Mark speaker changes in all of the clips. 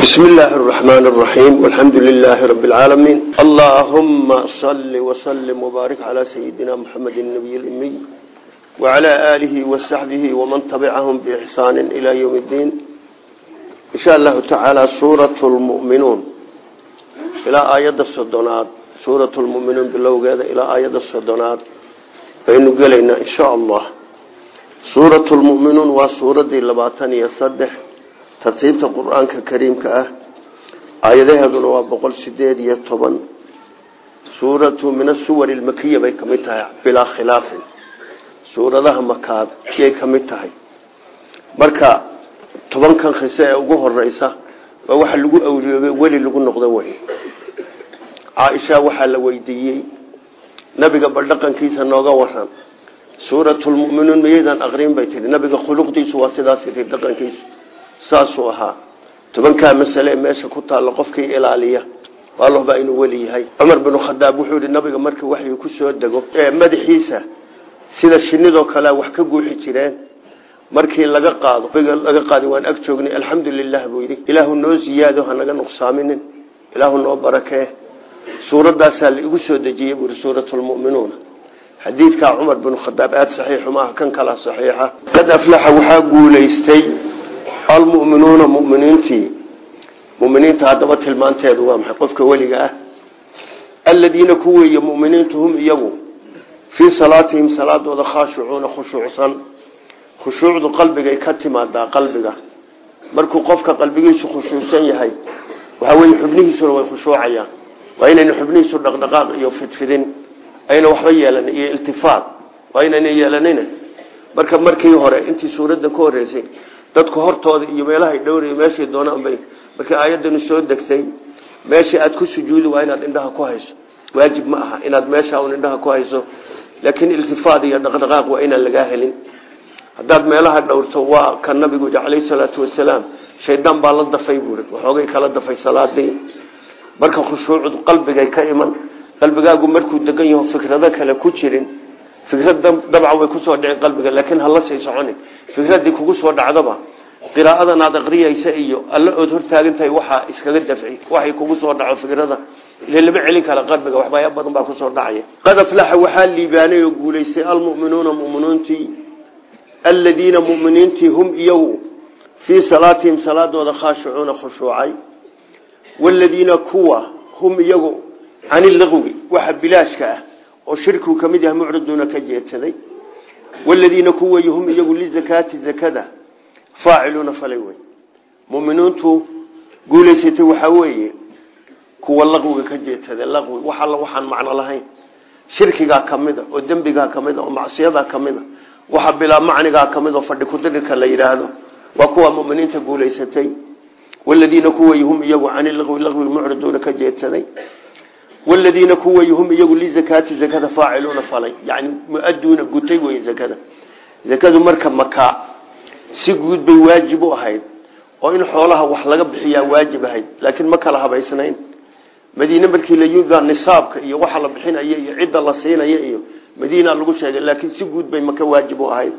Speaker 1: بسم الله الرحمن الرحيم والحمد لله رب العالمين اللهم صل وسلم وبارك على سيدنا محمد النبي الأمي وعلى آله وصحبه ومن تبعهم بإحسان إلى يوم الدين إن شاء الله تعالى سورة المؤمنون إلى آيات الصدنات سورة المؤمنون بالله إلى آيات الصدنات فإنه قلنا إن شاء الله سورة المؤمنون وسورة اللباتان يصدح tartiibta qur'aanka kariimka ah aayadaheeduna waa boqol sideed iyo toban. Suuratu min asuwari lmakiya bay ka mid tahay bilaa khilaafin. Suuradaha makaad kiyay ka mid tahay. Marka tobankan khise ee ugu horeysa waa waxa lagu awliyoobay weli lagu noqdo wey caaisha waxaa la weydiiyey nabiga baldhaqankiisa nooga waran suuratulmuminuun miyaydaan aqrin bay tihi nabiga khuluqdiisu waa sidaas tii dhaqankiisu saasuu ahaa. Tobankaa masale meesha ku taalla qofkii ilaaliya alba inuu weli yahay. Cumar binu khadaab wuxuu yihi nabiga markii waxyu ku soo dego madaxiisa sida shinidoo kale wax ka guuxi jireen markii laga qaado laga qaadi waan ag joognay alxamdu lilah buu yidhi. Ilaahu noo ziyaado hanaga nuqsaaminin. Ilaahu noo barakee suuradaasaa la igu soo dejiyey buu yihi suuratulmuminuuna xadiidkaa cumar binu khadaab aada saxiixu maaha kan kala saxiixa. Qad aflaxa waxaa guulaystay almuminuuna muminiintii muminiinta haddaba tilmaanteedu waa maxay qofka weliga ah aladiina ku weeye muminiintu hum iyagu fii salaatihim salaadooda khaashicuuna khushuucsan khushuucdu qalbigay ka timaadaa qalbiga markuu qofka qalbigiisu khushuucsan yahay waxaa weye xubnihiisuna way khushuucayaan waa inayna xubnihiisu dhaqdhaqaaq iyo fidfidin ayna waxba yeelan iyo iltifaat waa inayna yeelanina marka markii hore intii dadku hortooda iyo meelahay dhowray meeshay doonaan bay markii aayadani soo degtay meeshii aad ku sujuudi waa inaad indhaha ku hayso. Waajib ma aha inaad meesha un indhaha ku hayso laakiin iltifaad iyo dhaqdhaqaaq waa inaan lagaa helin. Haddaad meelaha dhowrto waa ka nabigu calayhi salaatu wasalaam shaydaan baa la dafay buuri waxoogay kala dafay salaadii marka khushuucdu qalbigay ka iman qalbigaagu markuu degan yaho fikrado kale ku jirin fikrad dabcan way ku soo dhici qalbiga laakiin hala sii soconin fikradii kugu soo dhacdaba qiraa'adan aad aqriyaysa iyo alla ood hortaagantahay waxaa iskaga dafci waxay kugu soo dhaco fikrada. Ile lama celin kara qalbiga waxbaaya badan baa ku soo dhacaya. Qad aflaxa waxaa liibaanay oo guulaystay almu'minuuna mu'miniintii aladiina mu'miniintii hum iyagu fii salaatihim salaadooda khaashicuuna khushuucay. Waladiina kuwa hum iyagu cani laqwi waxa bilaashka ah oo shirkigu ka mid yahay mucriduuna ka jeedsaday waladiina ku wey hum iyagu lizakaati zakada faaciluuna falay wey muminiintu guulaysatay waxaa weeye kuwa laqwiga ka jeedsaday laqwi wax alla waxaan macno lahayn shirkigaa kamida oo dembigaa kamida oo macsiyadaa kamida waxa bilaa macnigaa ka mid oo fadhi kudirirka la yidhaahdo waa kuwa muminiinta guulaysatay. Waladiina ku wey hum iyagu cani laqwi laqwi mucriduuna ka jeedsaday waladiina kuway hum iyagu lizakaati zakada faaciluuna falay yani muaduuna gutay wey zakada zakadu marka makaa si guud bay waajib u ahayd oo in xoolaha wax laga bixiyaa waajib ahayd laakiin ma kala habaysnayn madiine markii la yimid nisaabka iyo waxa la bixinaya iyo cidda la siinaya iyo madiina lagu sheegay laakiin si guud bay maka waajib u ahayd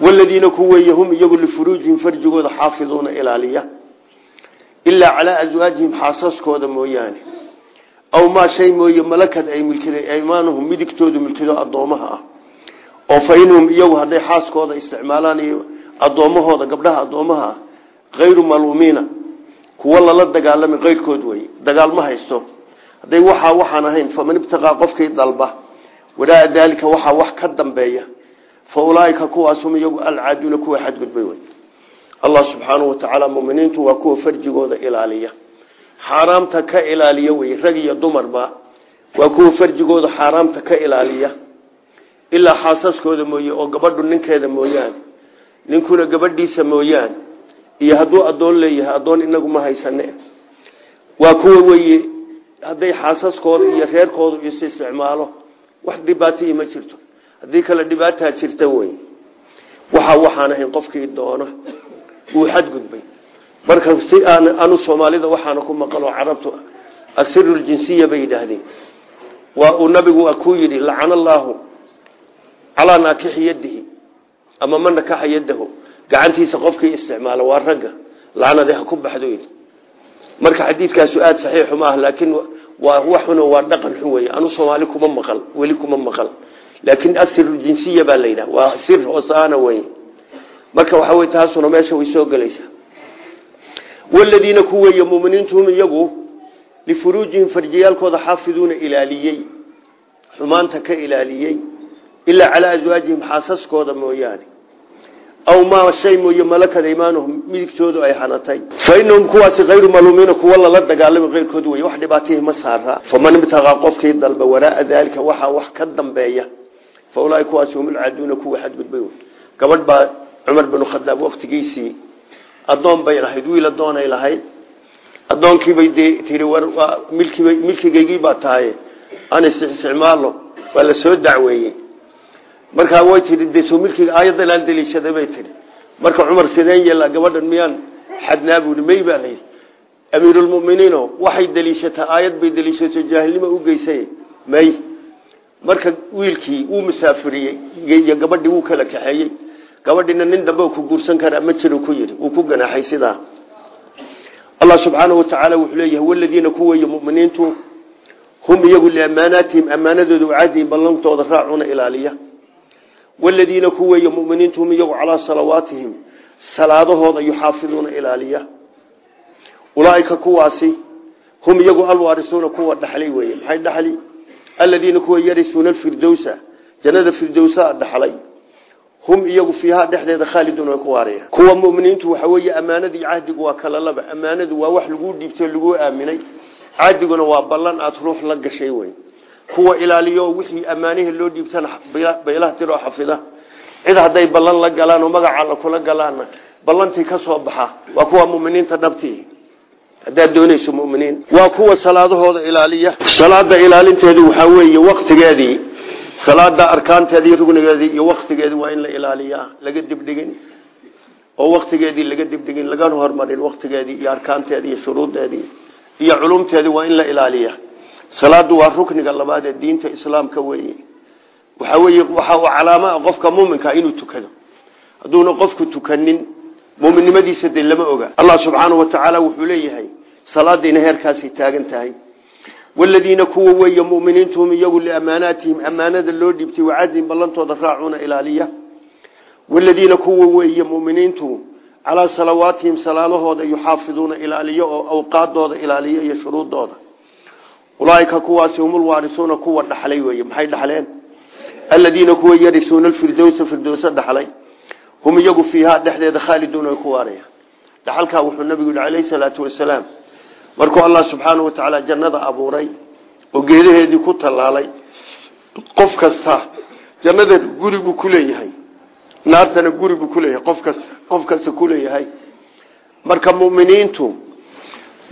Speaker 1: waladiina kuwey hum iyagu lifuruujihim farjigooda aw maa shay mooye malakad ay milkiday aymaanuhum midigtoodu milkido addoomaha ah. Oo fa inhum iyagu hadday xaaskooda isticmaalaan iyo addoommahooda gabdhaha addoomaha ah kayru maluumiina. Kuwo lala dagaalami keyrkood wey dagaal ma haysto. Hadday waxaa waxaan ahayn faman ibtaqaa qofkii dalba waraa daalika waxaa wax ka dambeeya fa ulaaika kuwaasum iyagu alcaaduuna kuwa xadgudbay wey allah subxaanahu watacaala muminiintu waa kuwa farjigooda ilaaliya xaaraamta ka ilaaliya wey rag iyo dumarba waa kuwa farjigooda xaaraamta ka ilaaliya. Ilaa xaasaskooda mooye oo gabadhu ninkeeda mooyaane ninkuna gabadhiisa mooyaane iyo hadduu addoon leeyahay addoon inagu ma haysane. Waa kuwa weye hadday xaasaskooda iyo reerkooda is isticmaalo wax dhibaataiyo ma jirto. Haddii kale dhibaataa jirta wey. Waxa waxaan ahayn qofkii doona uu xadgudbay marka si aan anu soomaalida waxaana ku maqalo carabtu asiru ljinsiya bay yidhaahdeen. Waa uu nabigu ku yidhi lacana allaahu calaa naakixi yadihi ama ma nakaxa yadahu. Gacantiisa qofkii isticmaala waa ragga lacnadi ha ku baxdo marka xadiidkaasu aada saxiixu maaha laakiin waa waxuna waa dhaqan xun wey anu soomaali kuma maqal weli kuma maqal. Laakiin asiru jinsiya baa la yidhaha waa sir hoosaana wey marka waxa wey taasuna meesha way soo gelaysaa waladiina ku weeye muminiintuhum iyagu lifuruujihim farjiyaalkooda xaafiduuna ilaaliyey xumaanta ka ilaaliyey ilaa calaa aswaajihim xaasaskooda mooyaane aw maa shay mooye malakada imaanuhum midigtoodu ay hanatay fa inahum kuwaasi hayru maluumiina kuwa lala dagaalami keyrkood wey wax dhibaatihii ma saara faman ibtaqaa qofkii dalba waraaa daalika waxaa wax ka dambeeya fa ulaahi kuwaasi hum ulcaduuna kuwa xadgudbay gabadh baa cumar binu khadaab waktigiisii addoon bay lahayd wiil addoonay lahayd. Addoonkiibay dee tii milkib milkigaygii baa tahay. An isticmaalo waa la soo dacweeyey. Markaa way tii de soo milkiga aayaddan aan daliishaday bay tihi marka cumar sideen yeelaa gabadhan miyaan xadnaa buui may baa layidhi amiirulmuminiino waxay daliishataa aayad bay daliishato jaahilnimo u geysay. May. Marka wiilkii wuu musaafiriyey gabadhii wuu kala kaxeeyey gabadhiina nin dambe ku guursan karaa ma jiro ku yidhi. Wuu ku ganaaxay sidaa. Allah subxaanahu watacaala wuxuu leeyahay waladiina ku weeye muminiintu hum iyagu liamaanaatihim ammaanadooda ucaadihim ballantooda raacuna ilaaliya. Waladiina ku weeye muminiintu hum iyagu calaa salawaatihim salaadahooda yuxaafiduuna ilaaliya. Ulaaika kuwaasi hum iyagu alwaarisuuna kuwa dhaxlay weye maxay dhaxli? Aladiina kuwa yarisuuna alfirdowsa jannada firdowsaa dhaxlay hum iyagu fiihaa dhexdeeda khaalidun way ku waarayaan kuwa muminiintu waxa weeye ammaanadii cahdigu waa kala laba. Ammaanadu waa wax laguu dhiibtay laguu aaminay. Cahdiguna waa ballan aada ruux la gashay wey kuwa ilaaliyo wixii ammaanihii loo dhiibtana baylaha tiroo xafida. Cid hadday ballan la galaan oo magaca alla kula galaanna ballantii ka soo baxa waa kuwa muminiinta dhabtii. Haddaad doonayso muminiin. Waa kuwa salaadahooda ilaaliya. Salaada ilaalinteedu waxaa weeye waktigeedii salaada arkaanteedii rugnigeedii iyo waktigeedii waa in la ilaaliyaa laga dibdhigin. Oo waktigeedii laga dibdhigin lagana hormarin waktigeedii iyo arkaanteedii iyo shuruudeedii iyo culumteedii waa in la ilaaliya salaadu waa rukniga labaad ee diinta islaamka weeye. Waxa weeye waxa uu calaamo qofka muuminka inuu tukado. Hadduuna qofku tukanin muuminnimadiisa dee lama oga. Allah subxaanahu watacaala wuxuu leeyahay salaadiina heerkaasay taagan tahay waladiina kuwa weeye muminiintuhum iyagu liamaanaatihim ammaanada loo dhiibtay wacadihim ballantooda raacuna ilaaliya waladiina kuwa weeye muminiintu calaa salawaatihim salaadahooda yuxaafiduuna ilaaliyo oo awqaadooda ilaaliya iyo shuruudooda ulaaika kuwaasi hum ulwaarisuuna kuwa dhaxlay weye maxay dhaxleen aladiina kuwa yarisuuna alfirdowsa firdowsa dhaxlay hum iyagu fiihaa dhexdeeda khaaliduuna ay ku waarayaan dhaxalkaa wuxuu nabigu yihi calayhi markuu allah subxaanahu watacaala jannada abuuray oo geedaheedii ku tallaalay qof kasta jannada guri buu ku leeyahay. Naartana guri buu kuleeyahay qofkas qof kasta kuleeyahay marka muminiintu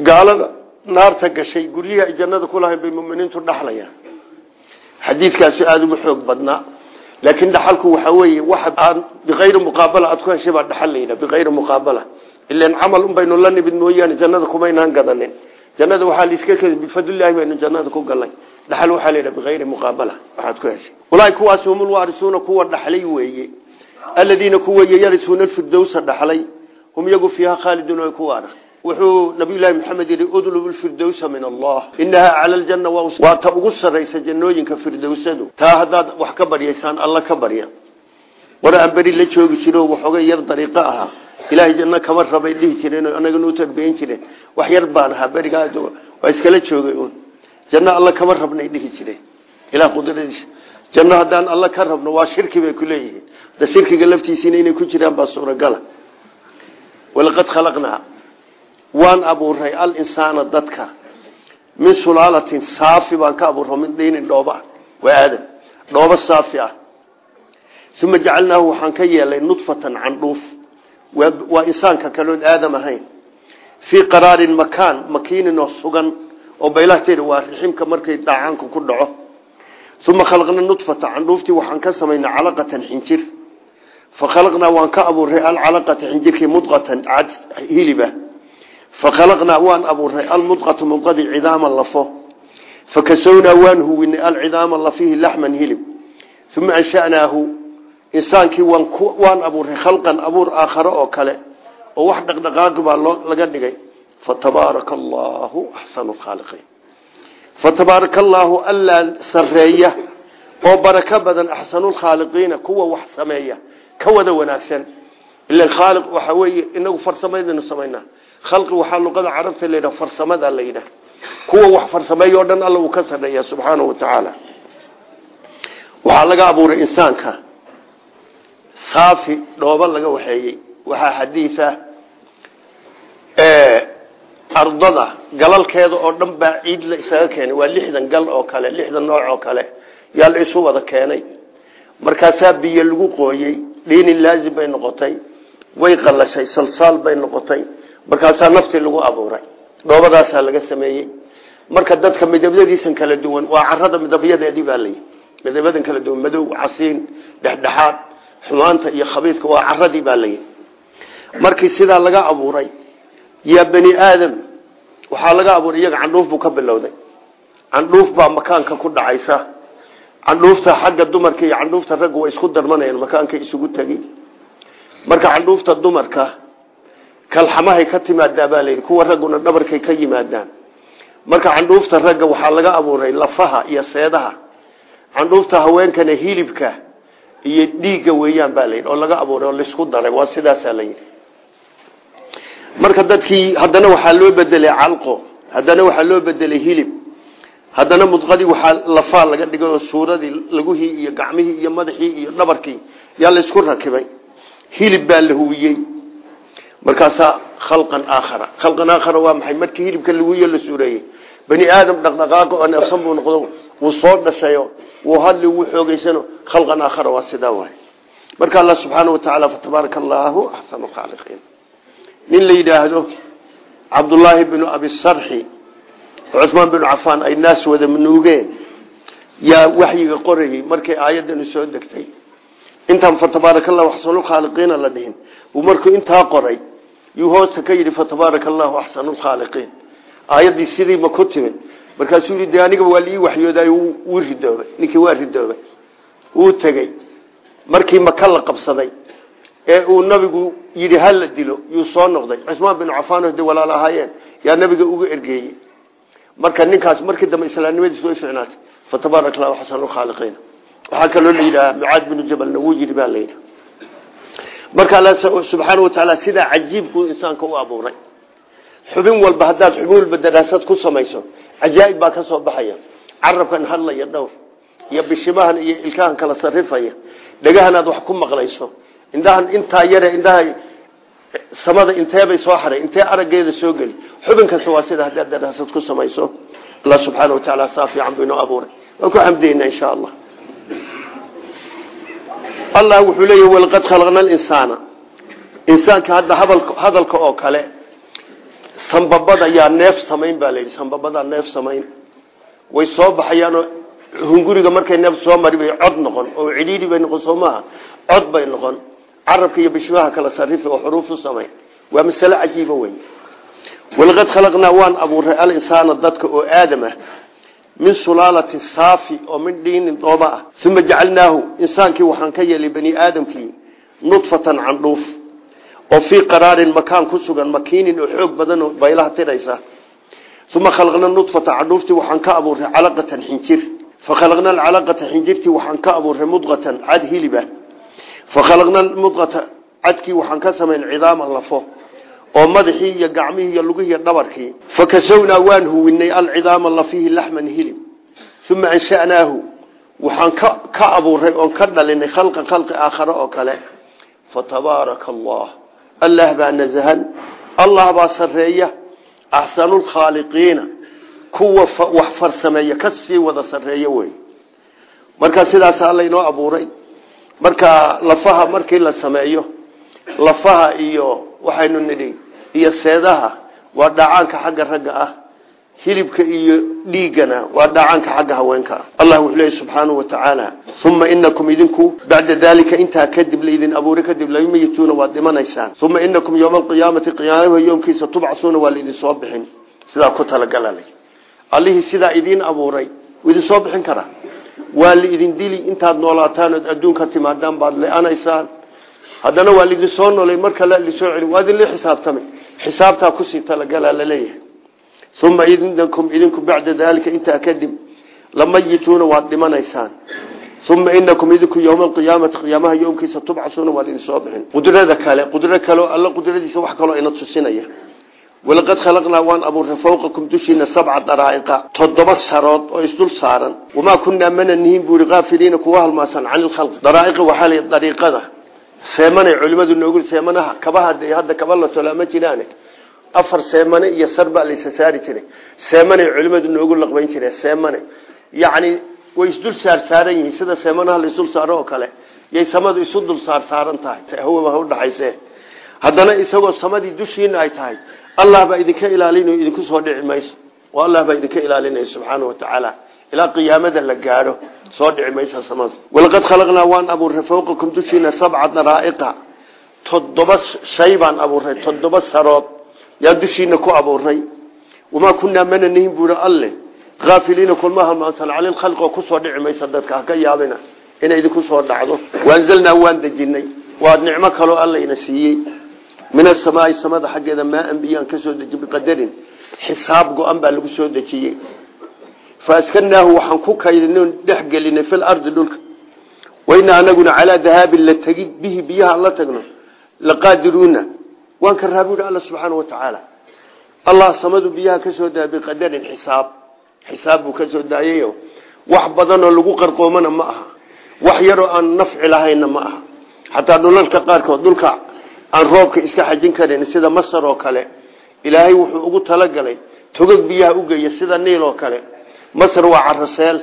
Speaker 1: gaalada naarta gashay guryihii ay jannada ku lahayn bay muminiintu dhaxlayaan. Xadiidkaasi aada ugu xoog badnaa. Laakiin dhaxalku waxa weeye waxa aad biayri muqaabala aad ku heshay baa dhaxal ilan camal un baynu la nimid mooyaane jannada kumaynaan gadanin jannada waxaa laiska kedi bifadlilahi baynu jannada ku galnay dhaxal waxaa la yidhaha biayri muqaabala waxaad ku heshay ulaahi kuwaasi hum ulwaarisuuna kuwa dhaxlay weeye aladiina kuweeye yarisuuna alfirdowsa dhaxlay hum iyagu fiiha khaalidun ay ku wuxuu nabiyullaahi maxamed yidhi udlub lfirdowsa min allah inahaa cala aljanna waa ta ugu sarraysa jannooyinka firdowsadu taa haddaad wax ka baryaysaan alla ka barya war aan la joogi jiro waxoogay yar dariiqo ahaa ilaahay janno kama rabay dhihi jireen anaga nuu tarbiyan jireen wax yar baan ahaa berigaa waa iskala joogay un janno alla kama rabnay dhihi jireen ilah qudradiisa. Janno haddaan alla ka rabno waa shirki bay ku leeyihiin. Da shirkiga laftiisiina inay ku jiraan baa suuragala. Walaqad khalaqnaa. Waan abuuray alinsaana dadka. Min sulaalatin saafi baan ka abuura min diinin dhooba waa aadam. Dhoobo saafi ah. Uma jacalnaahu waxaan ka yeelay nudfatan waa insaanka kaloon aadam ahayn. Fii qaraarin makaan makiinin oo sugan oo baylahteeda waa riximka markay dhaacaanka ku dhaco. Uma khalaqna nudfata candhuuftii waxaan ka samaynay calaqatan xinjir. Fa khalaqnaa waan ka abuuray alcalaqata xinjirkii mudqatan cad hiliba fakhalaqnaa waan abuuray almudqatu mudqadii cidaama lafo. Fakasownaa waan huwinay alcidaama insaankii waan abuuray khalqan abuur aakhare oo kale oo wax dhaqdhaqaaqi baa loo laga dhigay. Fatabaaraka allaahu axsanu lkhaaliqiin fatabaaraka allaahu allaa sareeya oo barako badan axsanulkhaaliqiina kuwa wax sameeya ka wada wanaagsan. Ila khaaliq waxa weeye inagu farsamadaynu samaynaa. Khalqi waxaa luqada carabta la yidhaha farsamada la yidhaha. Kuwa wax farsameeya o dhan alla uu ka sarreeya subxaanahu wa tacaala. Waxaa laga abuuray insaanka saafi dhooba laga waxeeyey. Waxaa xadiisa ardada galalkeeda oo dhan baa ciid la isaga keenay. Waa lixdan gal oo kale lixdan nooc oo kale yaa la isu wada keenay. Markaasaa biyo lagu qooyey dhiinin laazim bay noqotay way qalashay salsaal bay noqotay markaasaa nafti lagu abuuray. Dhoobadaasaa laga sameeyey. Marka dadka midabyadiisan kala duwan waa carada midabyadeedii baa layi midabyadan kala duwan madow casiin dhexdhexaad xumaanta iyo khabiidka waa caradii baa layi markii sidaa laga abuuray yaa bani aadam waxaa laga abuuray iyaga candhuuf buu ka bilowday. Candhuuf baa makaanka ku dhacaysa. Candhuufta xagga dumarka iyo candhuufta ragga way isku darmanayaan makaanka isugu tegi marka candhuufta dumarka kalxamahay ka timaadaa baa layidhi kuwa ragguna dhabarkay ka yimaadaan. Marka candhuufta ragga waxaa laga abuuray lafaha iyo seedaha. Candhuufta haweenkana hilibka iyo dhiigga weeyaan baa layidhi oo laga abuuray oo la isku daray waa sidaasaa layidhi marka dadkii haddana waxaa loo bedelay calqo haddana waxaa loo bedelay hilib haddana mudqadii waxaa lafaa laga dhigay oo suuradii laguhii iyo gacmihii iyo madaxii iyo dhabarkii yaa laysku rakibay. Hilib baa la huwiyey markaasaa khalqan aakhara khalqan aakhara waa maxay? Markii hilibka laguhiyo la suureeyey bani aadam dhaqdhaqaaqa oo neefsan buu noqdo wuu soo dhashayo wuu hadli wuu xoogeysano khalqan aakhara waa sidaa waay. Marka allah subxaana wa tacaala fatabaaraka allaahu axsanu khaaliqiin. Nin la yidhaahdo cabdullaahi binu abisarxi oo cumaan binu cafaan ay naas wada manuugeen yaa waxyiga qorayey markay aayadani soo degtay. Intaan fatabaaraka allahu axsanulkhaaliqiina la dhihin. Uu markuu intaa qoray yuu hoosta ka yidhi fatabaaraka allahu axsanulkhaaliqiin aayaddii sidiima ku timid. Markaasuu yidhi de anigaba waa liii waxyooday wuu ridoobay. Ninkii waa ridoobay. Wuu tegey markii maka la qabsaday ee uu nabigu yidhi ha la dilo. Yuu soo noqday. Cusmaan binu cafaan de walaal ahaayeen yaa nabiga uga ergeeyey. Marka ninkaas markii dambe islaamnimadiis way ficnaatay fatabaaraka allahu axsanulkhaaliqiina waxaa kaloo la yidhaha mucaad binu jabalna wuu yidhi baa layidhi marka alla subxaana wa tacaala sidaa cajiibkuu insaanka u abuuray xubin walba haddaad xubin walba daraasad ku samayso cajaa'ib baa ka soo baxaya. Carabkan hadlaya dhowr iyo bishimahan iyo ilkahan kala sarifaya. Dhagahan aad wax ku maqlayso. Indhahan intaa yare indhaha samada inteebay soo xaray intee araggeeda soo geli. Xubin waa sida haddaad daraasad ku samayso. Allah subxaana wa tacaala saa fiican buu inoo abuuray. Ku xamdayna insha allah. Allah wuxuu leeyahy walaqad khalaqna alinsaana insaanka hadda hadalka oo kale sanbabada yaa neef samayn baa layidhi sanbabadaa neef samayn. Way soo baxayaanoo hunguriga markay neef soo mari cod noqon oo cidhiidhi bay noqon soo cod bay noqon. Carabka iyo bishmaha kala sarifi oo xuruuf u samayn. Waa masale cajiiba wey walaqad khalaqnaa waan abuuray alinsaana dadka oo aadam ah min sulaalatin saafi oo min dhiinin dhooba ah. Uma jacalnaahu insaankii waxaan ka yeelay bani aadamkii nudfatan candhuuf oo fii qaraarin makaan ku sugan makiinin oo xoog badan oo baylaha tiraysa. Uma khalaqna nudfata candhuuftii waxaan ka abuuray calaqatan xinjir. Fakhalaqna alcalaqata xinjirtii waxaan ka abuuray mudqatan cad hiliba. Fakhalaqna mudqata cadkii waxaan ka samayn cidaama lafo oo madaxii iyo gacmihii iyo lugihii iyo dhabarkii. Fakasownaa waan huwinay alcidaama lafihi laxman hilib. Uma anshanaahu waxaan ka abuuray oon ka dhalinay khalqan khalqi aakhare oo kale. Fatabaaraka allah allah baa nasahan allah baa sareeya axsanulkhaaliqiina kuwa wax farsameeya ka sii wada sareeya wey marka sidaas alla inoo abuuray marka lafaha markii la sameeyo lafaha iyo waxaynu nidhi iyo seedaha waa dhacaanka xagga ragga ah hilibka iyo dhiiggana waa dhacaanka xagga haweenka. Ah allah wuxuu leeyahy subxaanahu wa tacaala uma inakum idinku bacda daalika intaa kadib laydin abuuri kadib lamayituuna waad dhimanaysaan uma inakum yowma alqiyaamati qiyaamaha yoomkiisa tubcasuuna waa laydin soo bixin. Sidaa ku talagalala allihii sidaa idiin abuuray idin soo bixin karaa waa laidin dili intaad noolaataan ood adduunka timaadaan baad le-anaysaan haddana waa lidin soo nolay mar kale la leeyahay uma inakum idinku bacda daalika intaa kadib lamayituuna waad dhimanaysaan uma inakum idinku yowma alqiyaamati qiyaamaha yowmkiisa tubcasuuna waad idin soo bixin qudrada kale qudro kaleo alla qudradiisa wax kaloo ina tusinaya walaqad khalaqnaa waan abuurnay fawqakum dushiina sabca daraa'iqa toddoba sarood oo isdul saaran wamaa kunaa mana nihin buuri kaafiliina kuwa halmaasan cani lkhalqi daraa'iqa waxaa la dariiqada seemanay culimadu noogu seemanaha kabaha hadda kaba la afar seemane iyo sar baa laysa saari jiray. Seemanay culimadu noogu laqbayn jireen seemane. Yacni way isdul saar saaran yihiin. Sida seemanaha la isdul saaro oo kale yay samadu isu dul saar saaran tahay. Hawaba ha udhaxayse haddana isagoo samadii dushiina ay tahay allah baa idinka ilaalinayo idinku soo dhici mayso. Oo allah baa idinka ilaalinaya subxaana wa tacaala ilaa qiyaamada la gaadho soo dhici maysa samada walaqad khalaqnaa waan abuurnay fawqakum dushiina sabca daraa'iqa. Toddoba shay baan abuurnay toddoba sarood yaa dushiina ku abuurnay. Wamaa kunaa mana nihin buuri alle aafiliina kulma halmaansan cali lkhalqi oo ku soo dhici maysa dadka haka yaabina inay idinku soo dhacdo. Waanzalnaa waan dejinay. Waa nicmo kaloo allayna siiyey. Min asamaai samada xaggeeda maa anbiyaan ka soo deji biqadarin xisaab go-an lagu soo dejiyey. Faaskanaahu waxaan ku kaydin dhexgelinay fi lardi dhulka. Waynaa anaguna calaa dahaabin la tegid bihi biyaha la tagno laqaadiruuna waan ka raabi alla subxaana wa tacaala allah samadu biyaha ka soo daa biqadarin xisaab. Xisaab buu ka soo daayayo wax badanoo lagu qarqoomana ma aha. Wax yaroo aan nafci lahayna ma aha. Xataa dhulalka qaarkood dhulka aan roobka iska xajin karin sida masar oo kale ilaahay wuxuu ugu talagalay togog biyaha ugeeya sida niil oo kale. Masar waa caraseel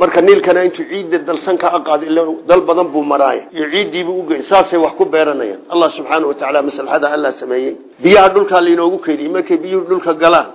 Speaker 1: marka niilkana intuu ciidda dalsan ka aqaado ila dal badan buu maraaya iyo ciiddiibuu ugeey saasay wax ku beeranayaan. Allah subxaana wa tacaala maslaxada allah sameeyey. Biyaha dhulkaa lainoogu keydiyey markay biyuhu dhulka galaan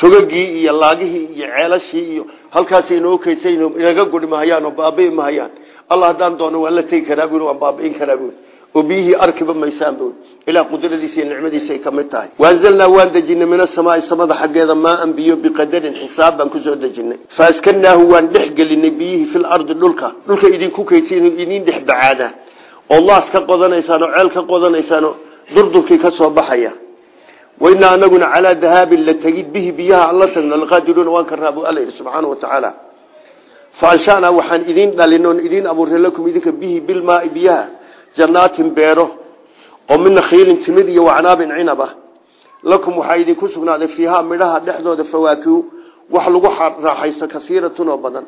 Speaker 1: togagii iyo laagihii iyo ceelashii iyo halkaas inoo keydsa inaga guri mahayaan oo baabi'i mahayaan. Allah haddaan doono waan la karaa bui waan baabi'in karaa bui oo biyihii arkiba maysaan bui ilaa qudradiisa iyo nicmadiisa ay ka mid tahay waanzalnaa waan dejinay min asamaai samada xaggeeda maaan biyo biqadarin xisaab baan ku soo dejinay faaskanaahu waan dhex gelinay biyihii fil ardi dhulka dhulka idinku keydsa idin dhex bacaada oo laas ka qodanaysaan oo ceel ka qodanaysaan oo durdurkii ka soo baxaya wainaa anaguna calaa dahaabin la tegid bihi biyaha aan la tagno laqaadiruuna waan ka raabu alla yidhi subxaana wa tacaala fa anshanaa waxaan idiin dhalin oon idiin biyaha jannaatin beero oo min nakhiilin timid iyo wacnaabin cinab ah. Lakum waxaa idinku sugnaaday fiihaa midhaha dhexdooda fawaakihu wax lagu raaxaysto kasiiratun oo badan.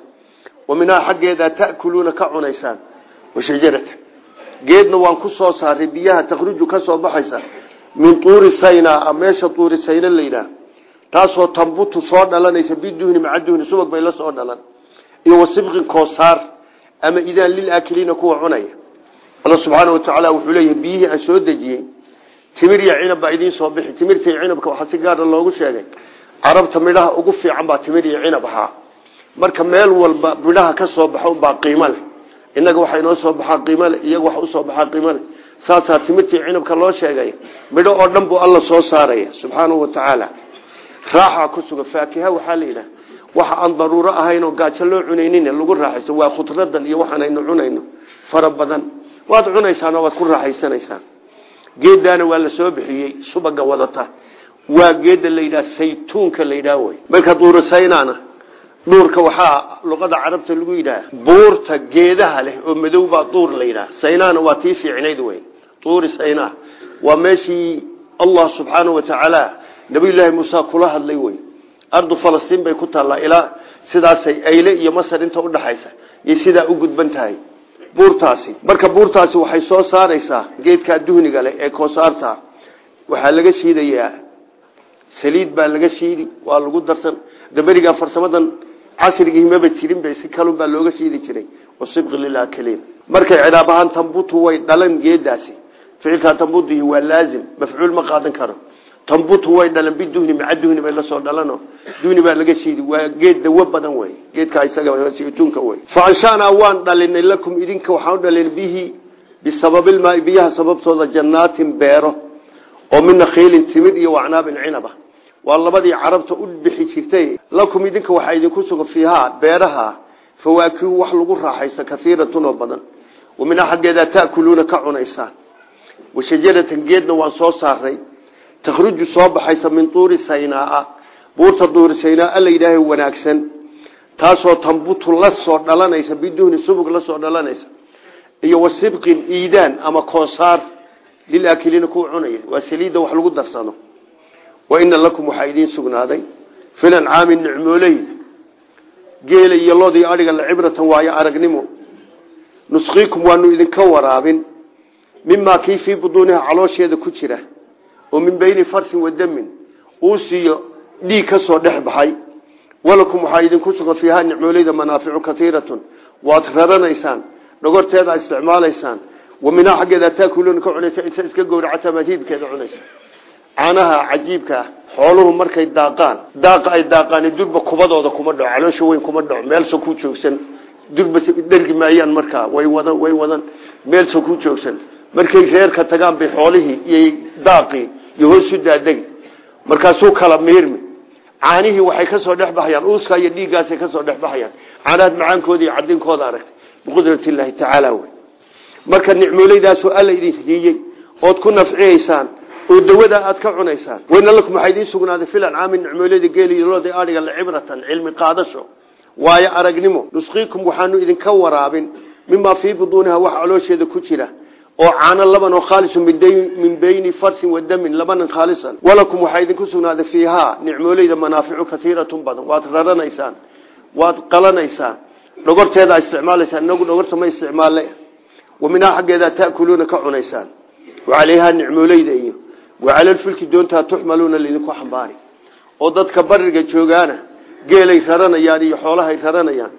Speaker 1: Wa minhaa ta'kuluuna ka cunaysaan. Washajarata geedna waan ku soo saaray biyaha takhruju ka soo baxaysa. Min tuuri sayna meesha tuuri sayna layidhaah taasoo tambutu soo dhalanaysa biduhni maca subag bay la soo dhalan. Iyo wasibqin koosaar ama idaan lilaakiliina kuwa cunaya alla subxaana watacaala wuxuu leeyahay biyihii aan soo dejiyey timir iyo cinab baa idiin soo bixi. Timirta iyo cinabka waxaa si gaara loogu sheegay carabta midhaha ugu fiican baa timir iyo cinab ahaa. Marka meel walba midhaha ka soo baxo baa qiimo leh. Innaga waxaa inoo soo baxaa qiimo leh iyaga waxa u soo baxaa qiimo leh. Waxa aan daruuro ahayn oo gaajo loo cunaynin lagu raaxaysto waa khudradan iyo waxaan aynu cunayno. Fara waad cunaysaan oo waad ku raaxaysanaysaan. Geeddaana waa la soo bixiyey subaga wadata. Waa geedda la yidhaha saytuunka la yidhaha wey marka duurasaynaana dhuurka waxaa luqada carabta lagu yidhaha buurta geedaha leh oo madow baa duur la yidhaha saynaana waa tii fiicnayd wey duuri saynaa waa meeshii allah subxaanau wa tacaala nabiyullaahi muuse kula hadlay wey ardu falastiin bay ku taallaa ilaa sidaasay ayle iyo masar inta udhaxaysa iyo sidaa u gudban buurtaasi. Marka buurtaasi waxay soo saaraysaa geedkaa duhniga leh ee koosaarta waxaa laga shiidayaa. Saliid baa laga shiidi waa lagu darsan. Daberigaa farsamadan casrigii maba jirin bay si kalun baa looga shiidi jiray. Wasibqi lilaakiliin markay cidaab ahaan tambutu way dhalan geedaasi ficilkaa tambudihi waa laazim mafcuul ma qaadan karo tambutu way dhalan biduhni maca duhni bay la soo dhalano. Duhni baa laga shiidi waa geed dawo badan wey geedkaa isagatuunka wey fa anshanaa waan dhalinay lakum idinka waxaan dhalin bihi bisababilmaai biyaha sababtooda jannaatin beero oo min nakhiilin timid iyo wacnaabin cinaba. Waa labadii carabta u bixi jirtay lakum idinka waxaa idinku sugan fiihaa beeraha fawaakihu wax lagu raaxaysto kaiiratun oo badan. Wa minhaa xaggeedaa ta'kuluuna ka cunaysaan wa shajaratan geedna waan soo saaray takhruju soo baxaysa min tuuri saynaaa buurta duuri saynaa la yidhaaha wanaagsan. Taasoo tambutu la soo dhalanaysa biduhni subug la soo dhalanaysa. Iyo wa sibqin iidaan ama koosaar lilaakiliina kuwa cunaya. Waa saliidda wax lagu darsano wa ina lakum waxaa idiin sugnaaday. Filancaami nicmooleyda geela iyo lodii adhiga la cibratan waayo aragnimo. Nusqiikum waanu idinka waraabin. Mimaa kii fii buduuniha caloosheeda ku jira oo min beyni farsin wa damin uusiiyo dhiig ka soo dhex baxay. Walakum waxaa idinku sugan fiihaa nicmooleyda manaaficu kaiiratun waad raranaysaan dhogorteeda isticmaalaysaan. Wa minhaa xaggeeda taakuluuna ka cunaysa inta iska gowracataa maad hiibkeeda cunaysa. Caanaha cajiibka ah xooluhu markay daaqaan daaqa ay daaqaan durba kubadooda kuma dhaco caloosha weyn kuma dhaco meelso ku joogsan. Durba dhergi maayaan markaa way wadan way wadan meelso ku joogsan iyo hoosu daadegi markaasuu kala miirmi caanihii waxay ka soo dhex baxayaan uuska iyo dhiiggaasay ka soo dhex baxayaan. Caanahaad macaankooda iyo cadinkooda aragtay biqudrat illaahi tacaala wey. Marka nicmooleydaasoo alla idin siiyey ood ku nafciyaysaan oo dawada aad ka cunaysaan. Wayna lakum waxaa idiin sugnaaday filancaami nicmooleyda geeliyolooda adhiga la cibratan cilmi qaadasho. Waayo aragnimo nusqiikum waxaanu idinka waraabin. Mimaa fii buduuniha wax caloosheeda ku jira oo caano laban oo khaalisu min beyni farsin wa damin khaalisan. Walakum waxaa idinku sugnaaday fiihaa nicmooleyda manaaficu kaiiratun badan. Waad raranaysaan waad qalanaysaan dhogorteeda isticmaalaysaan inagu dhogorta ma isticmaale wa minhaa xaggeeda ta'kuluuna ka cunaysaan. Wa calayhaa nicmooleyda iyo wa calalfulki doontaa tuxmaluuna laydinku xambaari. Oo dadka bariga joogaana geelay raranayaan iyo xoolahay raranayaan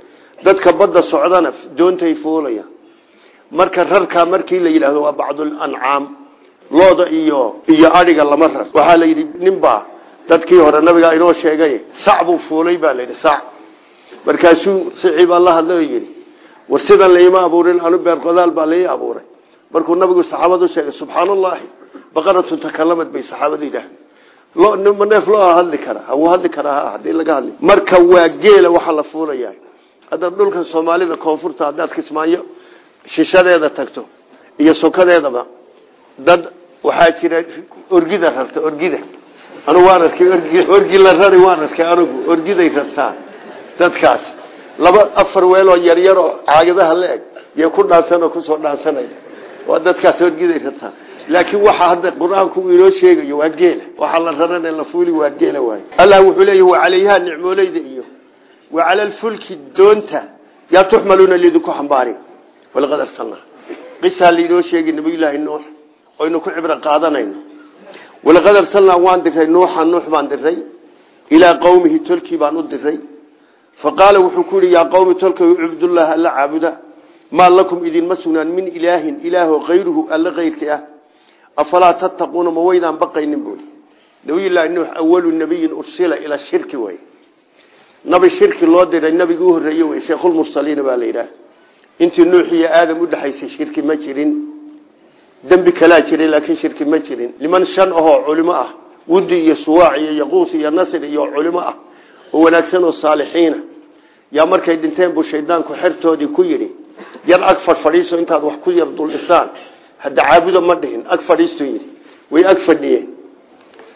Speaker 1: dadka badda socdana doontay fuulayaan marka rarkaa markii la yidhaahdo waa bacdulancaam looda iyo iyo adhiga lama rar. Waxaa la yidhi ninbaa dadkii hore nabigaa inoo sheegay sac buu fuulay baa layidhi sac. Markaasuu sicii baa la hadlay oo yidhi war sidan laima abuurin anu beer qodaal baa lai abuuray. Markuu nabigu saxaabadu sheegay subxaan allahi baqaratun takalamad bay saxaabadu yidhaaheen neef loo hadli karaa wuu hadli karaa haddii laga hadli. Marka waa geela waxaa la fuulaya haddaad dhulkan soomaalida koonfurta haddaad kismaayo shishadeeda tagto iyo sokadeedaba dad waxaa jira orgida rarta orgida. Anugu waan arkay orgi la rari waan arkay anugu orgiday rartaa dadkaas. Laba afar weeloo yaryaroo caagadaha la eg iyo ku dhaansan oo ku soo dhaansanaya waa dadkaas orgiday rartaa laakiin waxa hadda qur'aanku uu inoo sheegayo waa geela waxaa la raran la fuuli waa geela waay allah wuxuu leeyahi wa calayhaa nicmooleyda iyo wa cala alfulki doonta yaa tuxmaluuna lidinku xambaari walaqad arsalnaa. Qisaa lainoo sheegi nabiyullaahi nuux oynu ku cibro qaadanayno. Walaqad arsalnaa waan diray nuuxa nuux baan diray ilaa qowmihi tolkii baan u diray fa qaala wuxuu ku yihi yaa qowmi tolkay ucbudullaha alla caabuda. Maa lakum idinma sugnaan min ilaahin ilaaho kayruhu alla kayrki ah. Afalaa tattaquuna ma waydaan baqaynin buui nabiyullaahi nuux awalu nabiyin ursila ila shirki way. Nabi shirki loo diray intii nuux iyo aadam udhexaysay shirki ma jirin. Dembi kalaa jiray laakiin shirki ma jirin. Niman shan ahoo culimo ah wudi iyo suwaac iyo yaquus iyo nasr iyo culimo ah oo wanaagsan oo saalixiina. Yaa markay dhinteen buu shaydaanku xertoodii ku yidhi yar ag fadhfadhiiso intaad wax ku yar duldhisaan hadda caabuda ma dhihin. Ag fadhiistu yidhi. Way ag fadhiyeen.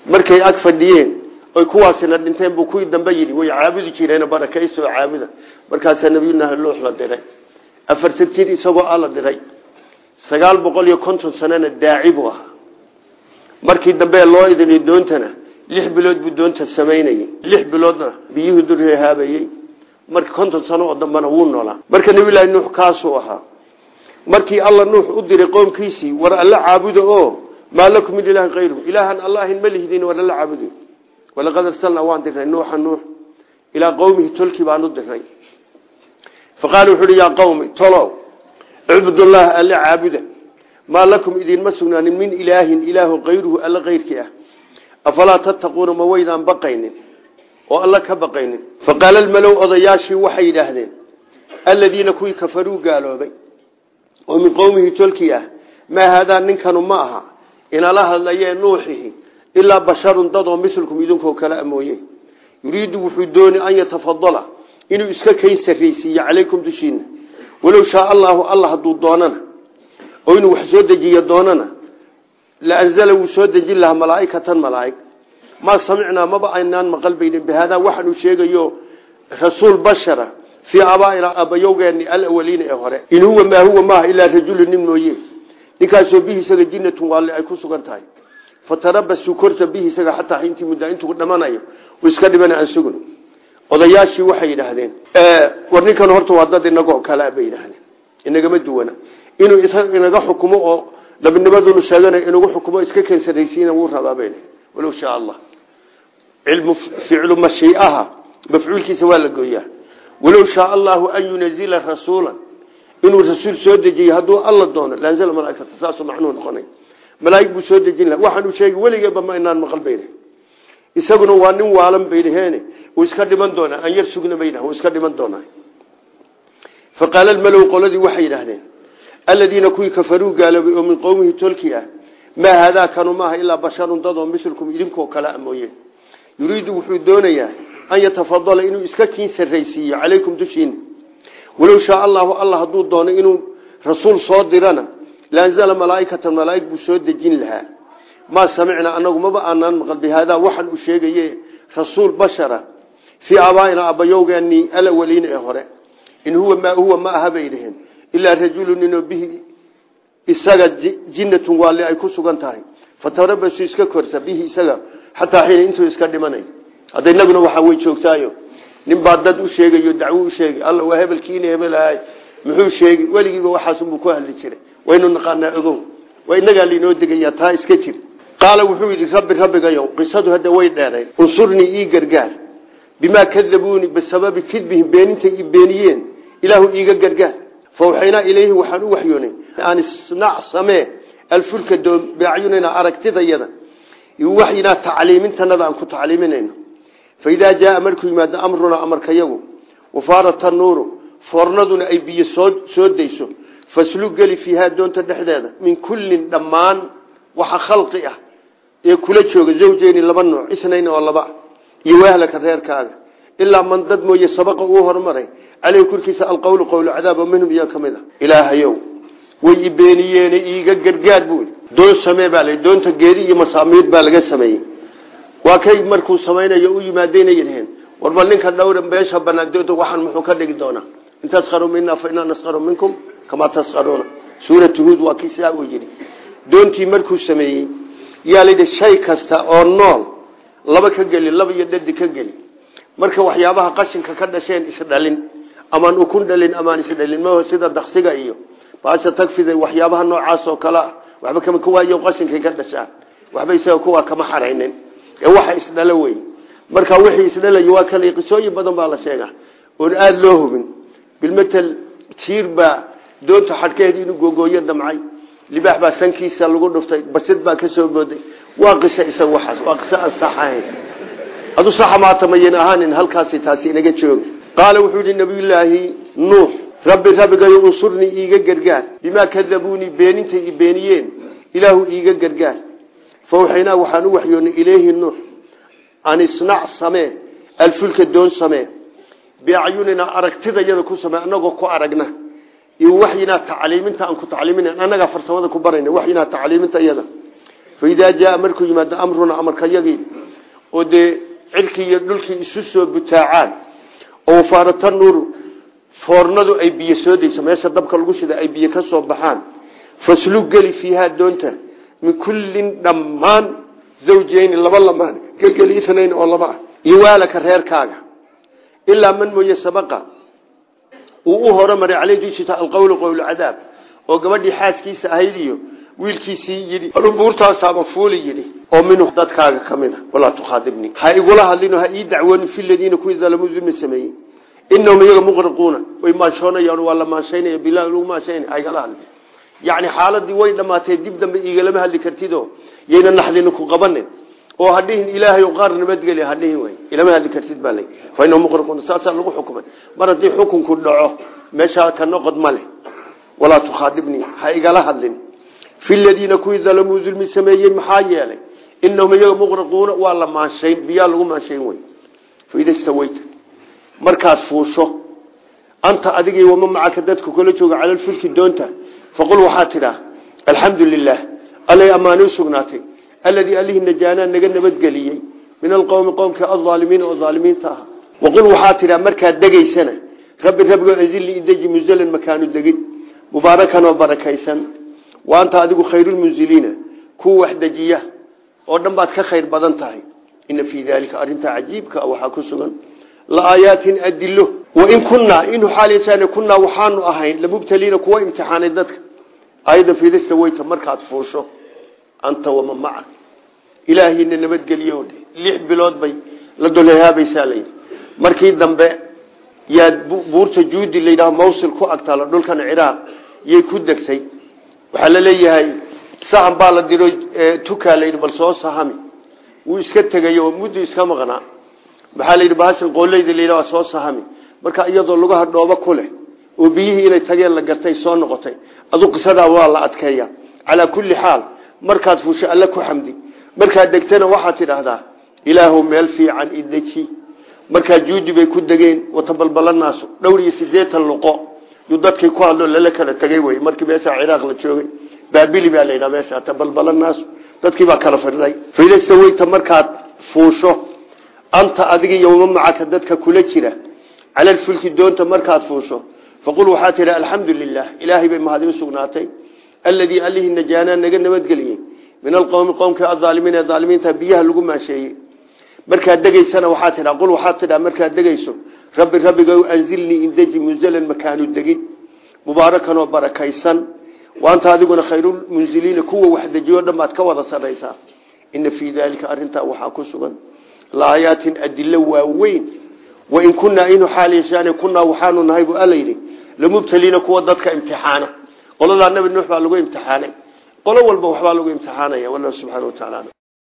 Speaker 1: Markay ag fadhiyeen oy kuwaasina dhinteen buu kuwii dambe way caabudi jireen barakayso caabuda markaasaa nabiyullaahi luux la diray afartan jir isagoo a la diray sagaal boqol iyo konton sanana daaci ahaa. Markii dambe loo idiniy doontana lix bilood buu lix biloodna biyuhu durhehaabayey marka konton sano oo dambena wuu noolaa. Marka nabiyullaahi nuux kaasuu ahaa. Markii alla nuux u diray qoomkiisii war alla caabuda oo maa lakum min ilaahin kayru ilaahan allahin ma lihdin war alla caabudo. Walaqad arsalnaa waan diray nuuxa nuux ilaa qowmihi tolkii baan u diray faqaala wuxu uhi yaa qawmi tolow icbudullaha alla caabuda maa lakum idinma sugnaanin min ilaahin ilaahu kayruhu alla kayrkii ah. Afalaa tattaquuna ma waydaan baqaynin oo alla ka baqaynin? Faqaala almalow odayaashii waxay yidhaahdeen aladiina kuwii kafaruu gaaloobay oo min qowmihi tolkii ah maa haadaa ninkanu ma aha inala hadlayee nuuxihi ilaa basharun dad oo mislkum idinkoo inuu iska kayn sarraysiiyo calaykum dushiina walow shaa allaahu alla doonana oo inuu wax soo dejiyo doonana la anzala soo dejin lahaa malaaikatan malaaig. Maa samicnaa maba aynaan maqal baynin bihaadaa waxaanu sheegayo rasuul bashara fii aabaaina aabbayowgeeni alawaliina ee hore. In huwa maa huwa maaha ilaa rajulu nin mooye. Ninkaasoo bihi isaga jinnatun ay ku sugan tahay. Fatarabasuu korta bihi isaga intii muddaa intuu dhamanayo uu iska dhibana aan odayaashii waxay yidhaahdeen war ninkan horta waa dad inagoo kalea bay yidhaahdeen. Inagama duwana. Inuu inaga xukumo oo nabinimadunu sheegana inugu xukumo iska keensaraysiina wuu rabaa bay walow shaa allah. Ficlu mashiiaha mafcuulkiisa waa la gooyaa. Walow shaa allahu an yunazila rasuula inuu rasuul soo dejiyo hadduu alla doono laanzala malaaikata saasuu macnuhu noqonay. Malaaig buu soo dejin laha waxaanu sheegi weligeeba ma inaan maqal bayna isaguna waa nin waalan baynaheene uu iska dhiman doonaa aan yar sugna bayna uu iska dhiman doonaa faqaala almalow qoladii waxay yidhaahdeen aladiina kuwii kafaruu gaaloobay oo min qowmihi tolki ah maa haadaa kanu maaha ilaa basharun dad oo milkum idinkoo kale a mooye. Yuriidu wuxuu doonayaa an yatafadala inuu iska kiin sarraysiiyo calaykum dushiina walow shaa allahu alla hadduu doono inuu rasuul soo dirana laanzala malaaikatan malaaig buu soo dejin lahaa maa samicnaa anagu maba aanaan maqal bihaadaa waxaan uu sheegaye rasuul bashara fii aabaaina aabbayowgeeni alawaliina ee hore. In huwa maa huwa ma aha bay dhaheen ilaa rajulu ninoo bihi isaga jinnatun waali ay ku sugan tahay. Fatarabasu iska korta bihi isaga xataa xiina intuu iska dhimanay. Hadda inaguna waxaa way joogtaayo. Nin baa dad u sheegayo dacwo u sheegay. Alla waa hebelkiina hebelahay muxuu sheegi weligiiba waxaasunbuu ku hadli jiray. Waynu naqaanaa ogow. Waa inagaa lainoo degayaa qaala wuxuu yidhi rabbi rabbigayow qisadu hadda way dheerayn. Unsurnii ii gargaar. Bimaa kadabuuni bisababi kidbihim beenintay i beeniyeen. Ilaahu iiga gargaar. Fawxaynaa ilayhi waxaan u waxyoonay. Aan isnac samee alfulka doom biacyunina aragtidayada waxyinaa tacliimintanada aan ku tacliiminayno. Faidaa jaaa markuu yimaado amrunaa amarkayagu wafaarata nuuru foornaduna ay biyo soo dayso. Faslu geli fiihaa doonta dhexdeeda min kullin dhammaan waxa khalqi ah ee kula jooga zawjeyni laba nuuc isnayn oo laba iyo wahlaka reerkaaga. Ilaa man dad mooye sabaqa uu hormaray caleyhi korkiisa alqowlu qowlu cadaab minhum iyaa ka a ilaahayow way i iiga gargaar buui doon samee baa la doonta geedi iyo masaamiir baa laga sameeyey. Waa kay markuu samaynayo u yimaadeenay dhaheen war bal ninka dhowra beesha banaan waxaan muxuu ka dhigi doonaa? In taskaruu minaa fa inaa naskaru minkum kamaa taskaruuna suuratu huud waa kii sidaa doontii markuu sameeyey yaa layidhi shay kasta oo nool laba ka geli laba iyo dhadi ka geli. Marka waxyaabaha qashinka ka dhasheen isdhalin amaan ukun dhalin amaan isdhalin maho sida daksiga iyo baasha tagfida waxyaabaha noocaas oo kale ah. Waxba kama kuwaayo qashinkay ka dhashaan. Waxba isaga kuwaa kama xaraynin. Ee waxa isdhalo wey marka wixii isdhalay waa kale qisooyin badan baa la sheegaa. Oon aada loo hubin. Bilmatel jiir baa doonta xadhkeedi inuu gogooyo damcay libaax baa sankiisa lagu dhuftay basid baa ka soo booday waa qisa isaga waxaas waa qiso aan sax ahayn adu saxa maata mayan ahaanin taasi inaga jooga qaala wuxuu yihi nabiyullaahi nuux rabbi rabbigayo unsurnii iiga gargaar. Bimaa kadabuunii beenintay i beeniyeen ilaahu iiga gargaar. Fawxaynaa waxaan u waxyoonnay ilayhi nuux an isnac samee alfulka doon samee biacyunina aragtidayada ku samee anagoo ku aragna iyo waxyinaa tacliiminta aan ku tacliimin annagaa farsamada ku barayna waxyinaa tacliiminta iyada. Faidaa jaaa markuu yimaado amruna amarkayagii oo dee cirkii iyo dhulkii isu soo butaacaan oo wafaarata nuuru foornadu ay biyo soo dayso meesha dabka lagu shida ay biyo ka soo baxaan. Faslu geli fiihaa doonta min kullin dhammaan zawjeyni laba lamaan ka geli isnayn oo laba ah iyo waalaka reerkaaga. Ilaa man mooye uu u horamaray caley dushita alqowlu qowlu cadaab oo gabadhii xaaskiisa ahayd iyo wiilkiisii yidhi buurtaasaaba fuuli yidhi oo minhu dadkaaga ka mid a walaa tukhaadibni ha igula hadlino ha ii dacwoonin fi ladiina kuwii dalamuu dulmi sameeyey inahum iyaga muqriquuna way maanshoonayaan waa la maanshaynaya bilahi lagu maanshaynaya ha igala hadli. Yacni xaaladii way dhammaatee dib dambe iigalama hadli kartido yayna naxdina ku qabanin oo hadhihin ilaahay qaar nabadgeli hadhihin wey ilama hadli kartid baa lay fa inahum muqriquuna saasaa lagu xukumay mar haddii xukunku dhaco meeshaa ka noqod ma leh. Walaa tukhaadibnii ha igala hadlin. Fi ladiina kuwii dalamuu dulmi sameeyey maxaa yeelay? Inahum iyaga muqriquuna waa la maanshayn biyaa lagu maanshayn wey faida stawayta markaad fuusho anta adigii wama macaka dadka kula jooga calalfulki doonta faqul waxaa tidhaa alxamdu lilah allay ammaani u sugnaatay alladii allihii najaanaa naga nabadgeliyey min alqowmi qowmka alaalimiina oo aalimiinta ah waqul waxaa tidhaa markaad degaysana rabbi rabbigo anzilnii ideji munzalan makaanu degin mubaarakan oo barakaysan wa anta adigu khayrulmunziliina kuwa wax dejiya oo dhan baad ka khayr badan tahay ina fii daalika arrintaa cajiibka waxaa ku sugan laaayaatin adilo wain kunaa inu xaal kunaa waxaanu ahayn lamubtaliina kuwa imtixaanay dadka ayada fidista weyta markaad fuusho anta wama maca ilaahina nabadgeliyo lix bilood bay la dolhehaabaysaa layidhi markii dambe yaad buurta juudi layidhaha mawsil ku agtaalo dhulkan ciraaq yay ku degtay. Waxaa la leeyahay sahan baa la diro tukaa layidhi bal soo sahami wuu iska tegay oo muddu iska maqnaa. Maxaa layidhi bahashan qooleyda layidhaha soo sahami marka iyadoo lugaha dhoobo ku leh oo biyihii inay tageen la gartay soo noqotay. Adu qisadaa waa markaad fusho alle ku xamdi. Markaad degtana waxaad tidhaahdaa ilaahu meel fiican ideji markaa juudi bay ku degeen watabalbalanaasu dhowr iyo sideetan luqo. Yuu dadkii ku hadlo lala kala tegay wey markii meesha ciraaq la joogay. Baabili baa layidhaha meesha tabalbalanaasu dadkii baa kala fidhay fidasta weyta markaad fuusho anta adiga yowma macaka dadka kula jira. Cala lfulki doonta markaad fuusho. Faqul waxaa tidhi alxamdu lilah ilaahay bay mahadi u sugnaatay alladii allihii najaanaa naga nabadgeliyey min alqowmi qowmka aaalimiin ee aalimiinta biyaha lagu maasheeyey markaad degaysana waxaa tidha qul waxaad tidhaa markaad degayso rabbi rabbiga anzilnii indeji munzalan makaanu degin mubaarakan oo barakaysan waanta adiguna khayrulmunziliina kuwa wax dejiyo dhan baad ka wada saraysaa ina fii daalika arintaa waxaa ku sugan laayaatin adilo waaweyn wain kunaa inu xaal yeeshaan kunaa waxaanu nahay bu alla yidhi lamubtaliina kuwa dadka imtixaana qoladaa nabi nuux baa lagu imtixaanay. Qolo walba waxbaa lagu imtixaanaya wallah subxana wa tacaala